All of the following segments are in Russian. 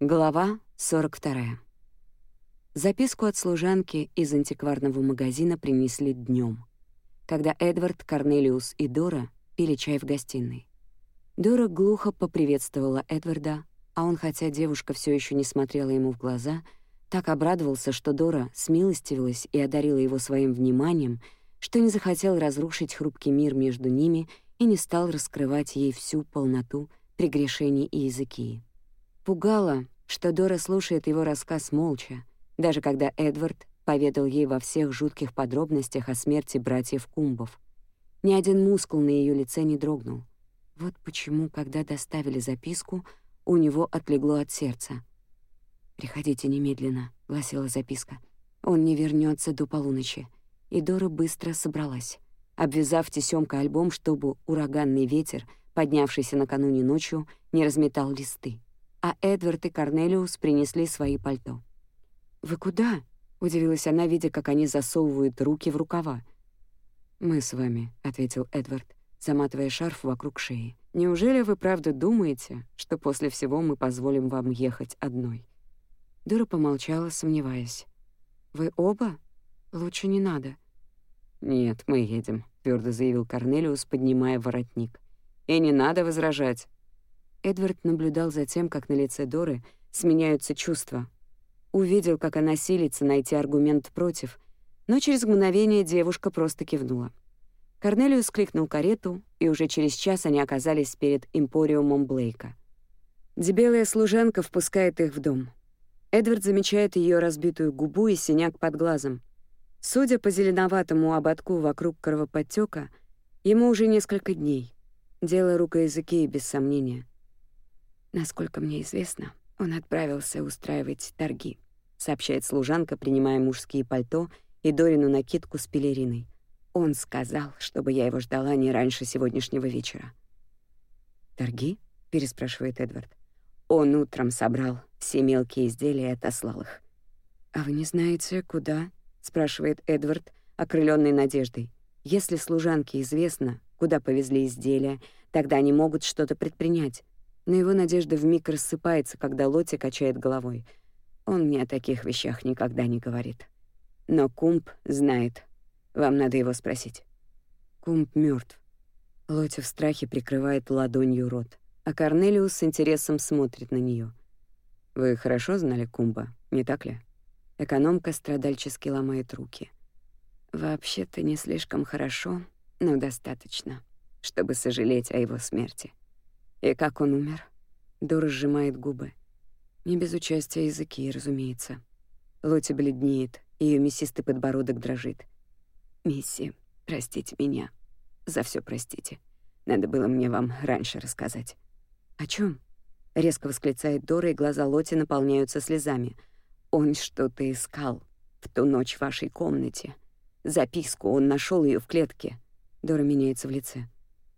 Глава 42. Записку от служанки из антикварного магазина принесли днем, когда Эдвард, Корнелиус и Дора пили чай в гостиной. Дора глухо поприветствовала Эдварда, а он, хотя девушка все еще не смотрела ему в глаза, так обрадовался, что Дора смилостивилась и одарила его своим вниманием, что не захотел разрушить хрупкий мир между ними и не стал раскрывать ей всю полноту прегрешений и языки. Пугало, что Дора слушает его рассказ молча, даже когда Эдвард поведал ей во всех жутких подробностях о смерти братьев Кумбов. Ни один мускул на ее лице не дрогнул. Вот почему, когда доставили записку, у него отлегло от сердца. «Приходите немедленно», — гласила записка. «Он не вернется до полуночи». И Дора быстро собралась, обвязав тесёмкой альбом, чтобы ураганный ветер, поднявшийся накануне ночью, не разметал листы а Эдвард и Корнелиус принесли свои пальто. «Вы куда?» — удивилась она, видя, как они засовывают руки в рукава. «Мы с вами», — ответил Эдвард, заматывая шарф вокруг шеи. «Неужели вы правда думаете, что после всего мы позволим вам ехать одной?» Дора помолчала, сомневаясь. «Вы оба? Лучше не надо». «Нет, мы едем», — твердо заявил Корнелиус, поднимая воротник. «И не надо возражать. Эдвард наблюдал за тем, как на лице Доры сменяются чувства. Увидел, как она силится найти аргумент против, но через мгновение девушка просто кивнула. Корнелиус кликнул карету, и уже через час они оказались перед импориумом Блейка. Дебелая служанка впускает их в дом. Эдвард замечает ее разбитую губу и синяк под глазом. Судя по зеленоватому ободку вокруг кровоподтёка, ему уже несколько дней. Дело рукоязыки, без сомнения. Насколько мне известно, он отправился устраивать торги, сообщает служанка, принимая мужские пальто и Дорину накидку с пелериной. Он сказал, чтобы я его ждала не раньше сегодняшнего вечера. «Торги?» — переспрашивает Эдвард. Он утром собрал все мелкие изделия и отослал их. «А вы не знаете, куда?» — спрашивает Эдвард, окрыленный надеждой. «Если служанке известно, куда повезли изделия, тогда они могут что-то предпринять. Но его надежда вмиг рассыпается, когда Лоти качает головой. Он мне о таких вещах никогда не говорит. Но Кумп знает. Вам надо его спросить. Кумп мертв. Лоти в страхе прикрывает ладонью рот, а Корнелиус с интересом смотрит на нее. Вы хорошо знали Кумба, не так ли? Экономка страдальчески ломает руки. Вообще-то не слишком хорошо, но достаточно, чтобы сожалеть о его смерти. И как он умер? Дора сжимает губы. Не без участия языки, разумеется. Лоти бледнеет, ее мясистый подбородок дрожит. «Мисси, простите меня. За все простите. Надо было мне вам раньше рассказать». «О чем? резко восклицает Дора, и глаза Лоти наполняются слезами. «Он что-то искал в ту ночь в вашей комнате. Записку, он нашел ее в клетке». Дора меняется в лице.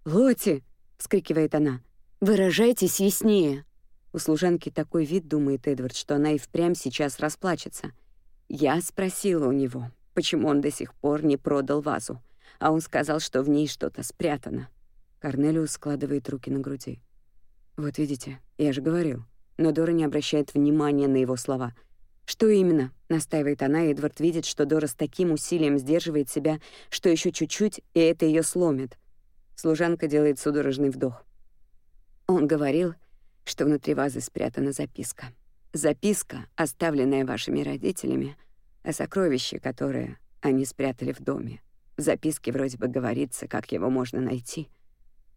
«Лоти!» — вскрикивает она. «Выражайтесь яснее». У служанки такой вид, думает Эдвард, что она и впрямь сейчас расплачется. Я спросила у него, почему он до сих пор не продал вазу, а он сказал, что в ней что-то спрятано. Корнелиус складывает руки на груди. «Вот видите, я же говорил». Но Дора не обращает внимания на его слова. «Что именно?» — настаивает она, и Эдвард видит, что Дора с таким усилием сдерживает себя, что еще чуть-чуть, и это ее сломит. Служанка делает судорожный вдох. Он говорил, что внутри вазы спрятана записка. Записка, оставленная вашими родителями, о сокровище, которое они спрятали в доме. В записке вроде бы говорится, как его можно найти.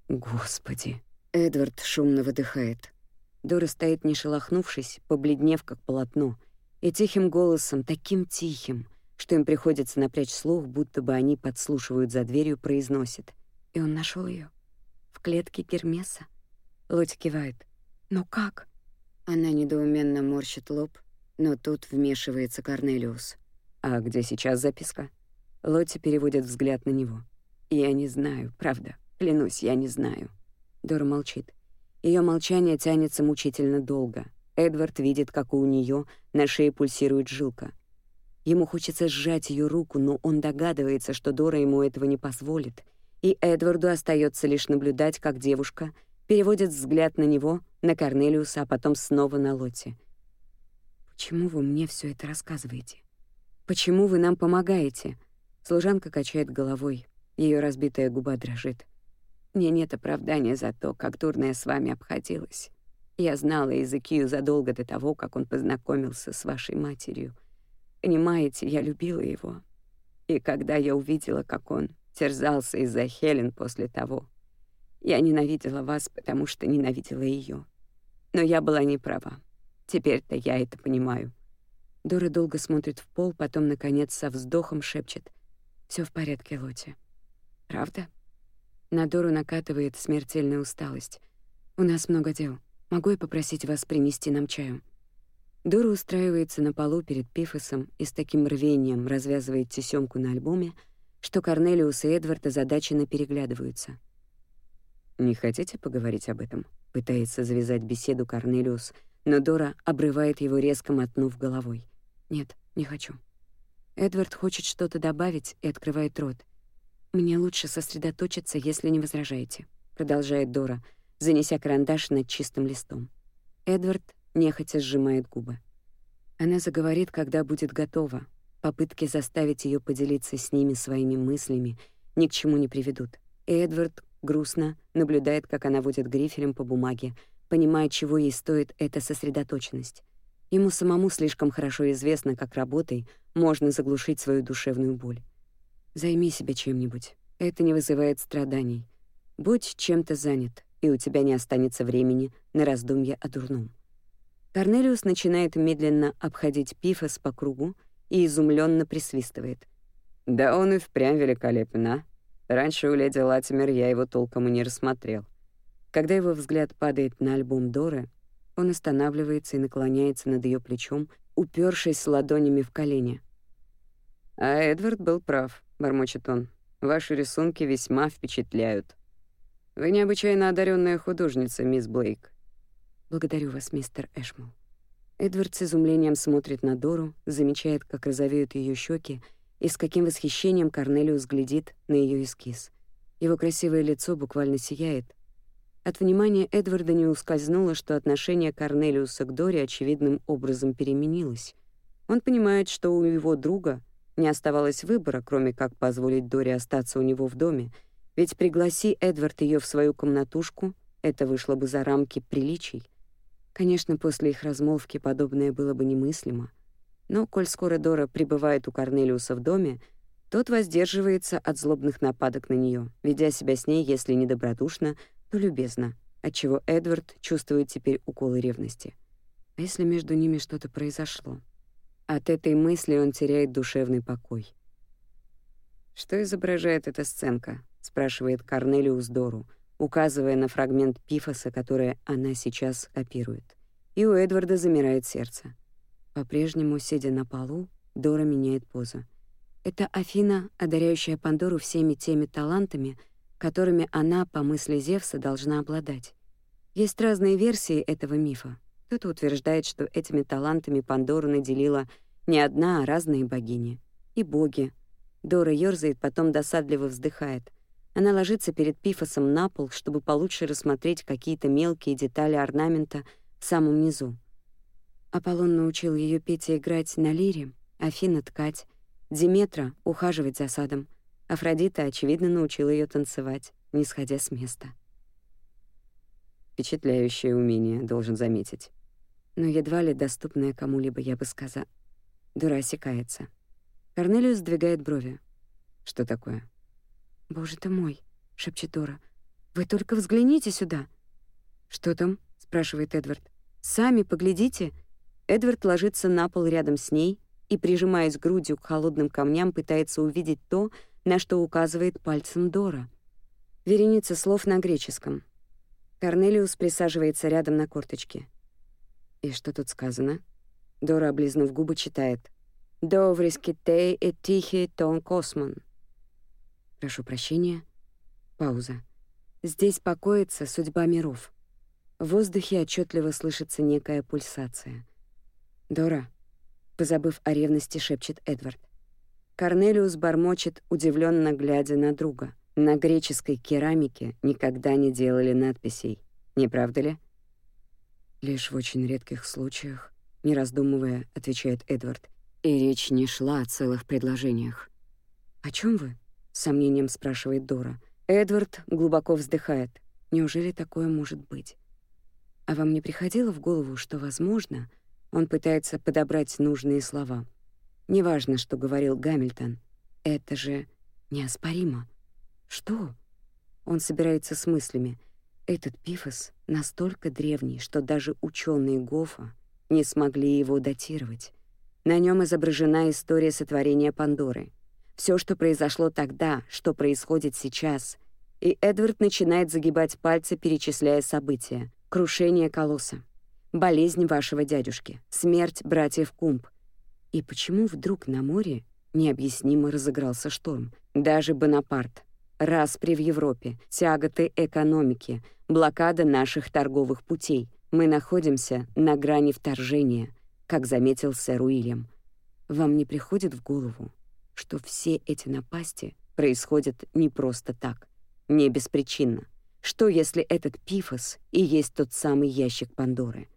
Господи. Эдвард шумно выдыхает. Дора стоит не шелохнувшись, побледнев как полотно, и тихим голосом, таким тихим, что им приходится напрячь слух, будто бы они подслушивают за дверью, произносит. И он нашел ее в клетке Гермеса. Лоть кивает. «Но как?» Она недоуменно морщит лоб, но тут вмешивается Корнелиус. «А где сейчас записка?» Лотти переводит взгляд на него. «Я не знаю, правда. Клянусь, я не знаю». Дора молчит. Ее молчание тянется мучительно долго. Эдвард видит, как у нее на шее пульсирует жилка. Ему хочется сжать ее руку, но он догадывается, что Дора ему этого не позволит, и Эдварду остается лишь наблюдать, как девушка переводит взгляд на него, на Корнелиуса, а потом снова на Лотти. «Почему вы мне все это рассказываете? Почему вы нам помогаете?» Служанка качает головой, ее разбитая губа дрожит. «Мне нет оправдания за то, как дурно я с вами обходилась. Я знала Иезекию задолго до того, как он познакомился с вашей матерью. Понимаете, я любила его. И когда я увидела, как он терзался из-за Хелен после того, я ненавидела вас, потому что ненавидела ее. Но я была не права. Теперь-то я это понимаю. Дора долго смотрит в пол, потом, наконец, со вздохом шепчет. Все в порядке, Лоти». «Правда?» На Дору накатывает смертельная усталость. «У нас много дел. Могу я попросить вас принести нам чаю?» Дора устраивается на полу перед Пифосом и с таким рвением развязывает тесёмку на альбоме, что Корнелиус и Эдвард озадаченно переглядываются. «Не хотите поговорить об этом?» — пытается завязать беседу Корнелиус, но Дора обрывает его, резко мотнув головой. «Нет, не хочу». Эдвард хочет что-то добавить и открывает рот. «Мне лучше сосредоточиться, если не возражаете», — продолжает Дора, занеся карандаш над чистым листом. Эдвард нехотя сжимает губы. Она заговорит, когда будет готова. Попытки заставить ее поделиться с ними своими мыслями ни к чему не приведут. И Эдвард грустно наблюдает, как она водит грифелем по бумаге, понимая, чего ей стоит эта сосредоточенность. Ему самому слишком хорошо известно, как работой можно заглушить свою душевную боль. Займи себя чем-нибудь. Это не вызывает страданий. Будь чем-то занят, и у тебя не останется времени на раздумья о дурном. Корнелиус начинает медленно обходить Пифос по кругу и изумленно присвистывает. «Да он и впрямь великолепен, а? Раньше у леди Латимер я его толком и не рассмотрел». Когда его взгляд падает на альбом Доры, он останавливается и наклоняется над ее плечом, упершись ладонями в колени. «А Эдвард был прав», — бормочет он. «Ваши рисунки весьма впечатляют. Вы необычайно одаренная художница, мисс Блейк. «Благодарю вас, мистер Эшмал». Эдвард с изумлением смотрит на Дору, замечает, как розовеют ее щеки, и с каким восхищением Корнелиус глядит на ее эскиз. Его красивое лицо буквально сияет. От внимания Эдварда не ускользнуло, что отношение Корнелиуса к Доре очевидным образом переменилось. Он понимает, что у его друга не оставалось выбора, кроме как позволить Доре остаться у него в доме, ведь пригласи Эдвард ее в свою комнатушку, это вышло бы за рамки приличий. Конечно, после их размолвки подобное было бы немыслимо. Но, коль скоро Дора пребывает у Корнелиуса в доме, тот воздерживается от злобных нападок на нее, ведя себя с ней, если не добродушно, то любезно, отчего Эдвард чувствует теперь уколы ревности. А если между ними что-то произошло? От этой мысли он теряет душевный покой. «Что изображает эта сценка?» — спрашивает Корнелиус Дору — указывая на фрагмент пифоса, который она сейчас копирует. И у Эдварда замирает сердце. По-прежнему, сидя на полу, Дора меняет позу. Это Афина, одаряющая Пандору всеми теми талантами, которыми она, по мысли Зевса, должна обладать. Есть разные версии этого мифа. Кто-то утверждает, что этими талантами Пандору наделила не одна, а разные богини. И боги. Дора ёрзает, потом досадливо вздыхает — она ложится перед Пифосом на пол, чтобы получше рассмотреть какие-то мелкие детали орнамента в самом низу. Аполлон научил ее петь и играть на лире, Афина — ткать, Диметра — ухаживать за садом, Афродита, очевидно, научила ее танцевать, не сходя с места. Впечатляющее умение, должен заметить. Но едва ли доступное кому-либо, я бы сказала. Дура осекается. Корнелиус сдвигает брови. Что такое? «Боже ты мой!» — шепчет Дора. «Вы только взгляните сюда!» «Что там?» — спрашивает Эдвард. «Сами поглядите!» Эдвард ложится на пол рядом с ней и, прижимаясь грудью к холодным камням, пытается увидеть то, на что указывает пальцем Дора. Вереница слов на греческом. Корнелиус присаживается рядом на корточке. «И что тут сказано?» Дора, облизнув губы, читает. «Доврискитей и тихий тон космон». Прошу прощения. Пауза. Здесь покоится судьба миров. В воздухе отчетливо слышится некая пульсация. «Дора», позабыв о ревности, шепчет Эдвард. Корнелиус бормочет, удивленно глядя на друга. На греческой керамике никогда не делали надписей, не правда ли? Лишь в очень редких случаях. не раздумывая, отвечает Эдвард. И речь не шла о целых предложениях. «О чем вы?» — с сомнением спрашивает Дора. Эдвард глубоко вздыхает. Неужели такое может быть? А вам не приходило в голову, что, возможно, он пытается подобрать нужные слова? Неважно, что говорил Гамильтон. Это же неоспоримо. Что? Он собирается с мыслями. Этот пифос настолько древний, что даже ученые Гофа не смогли его датировать. На нем изображена история сотворения Пандоры. Все, что произошло тогда, что происходит сейчас. И Эдвард начинает загибать пальцы, перечисляя события. Крушение колосса, болезнь вашего дядюшки, смерть братьев Кумб. И почему вдруг на море необъяснимо разыгрался шторм? Даже Бонапарт, распри в Европе, тяготы экономики, блокада наших торговых путей. Мы находимся на грани вторжения, как заметил сэр Уильям. Вам не приходит в голову, что все эти напасти происходят не просто так, не беспричинно? Что, если этот пифос и есть тот самый ящик Пандоры?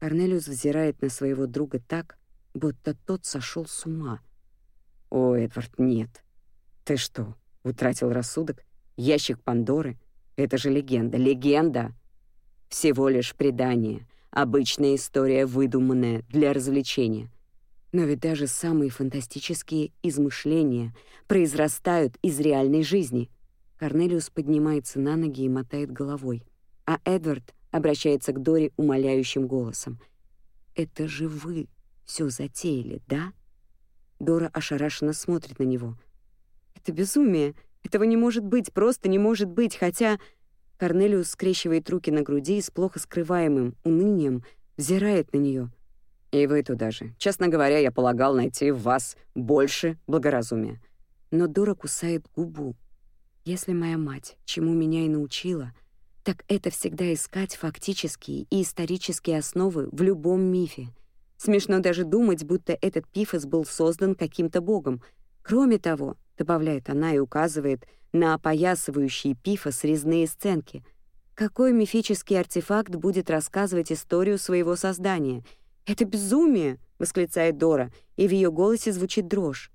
Корнелиус взирает на своего друга так, будто тот сошел с ума. «О, Эдвард, нет. Ты что, утратил рассудок? Ящик Пандоры? Это же легенда, легенда! Всего лишь предание, обычная история, выдуманная для развлечения. Но ведь даже самые фантастические измышления произрастают из реальной жизни. Корнелиус поднимается на ноги и мотает головой, а Эдвард обращается к Дори умоляющим голосом. «Это же вы все затеяли, да?» Дора ошарашенно смотрит на него. «Это безумие. Этого не может быть, просто не может быть, хотя...» Корнелиус скрещивает руки на груди и с плохо скрываемым унынием взирает на нее. «И вы туда же. Честно говоря, я полагал найти в вас больше благоразумия». Но Дора кусает губу. «Если моя мать, чему меня и научила, так это всегда искать фактические и исторические основы в любом мифе. Смешно даже думать, будто этот пифос был создан каким-то богом. Кроме того, добавляет она и указывает на опоясывающие пифос резные сценки. Какой мифический артефакт будет рассказывать историю своего создания? «Это безумие!» — восклицает Дора, и в ее голосе звучит дрожь.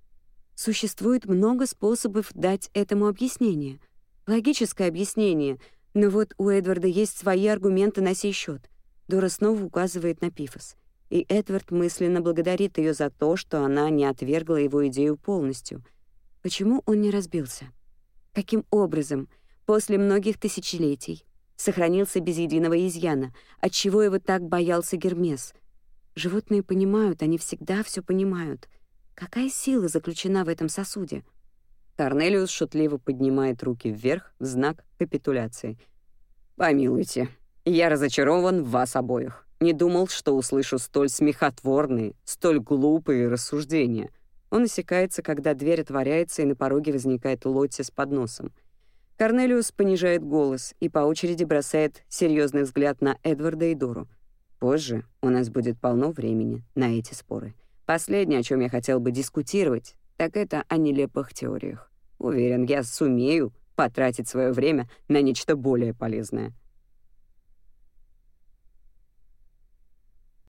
Существует много способов дать этому объяснение. Логическое объяснение, но вот у Эдварда есть свои аргументы на сей счет. Дора снова указывает на Пифос и Эдвард мысленно благодарит ее за то, что она не отвергла его идею полностью. Почему он не разбился? Каким образом, после многих тысячелетий, сохранился без единого изъяна, отчего его так боялся Гермес? Животные понимают, они всегда все понимают. Какая сила заключена в этом сосуде? Корнелиус шутливо поднимает руки вверх в знак капитуляции. «Помилуйте, я разочарован в вас обоих. Не думал, что услышу столь смехотворные, столь глупые рассуждения. Он осекается, когда дверь отворяется, и на пороге возникает Лотти с подносом. Корнелиус понижает голос и по очереди бросает серьезный взгляд на Эдварда и Дору. Позже у нас будет полно времени на эти споры. Последнее, о чем я хотел бы дискутировать, так это о нелепых теориях. Уверен, я сумею потратить свое время на нечто более полезное.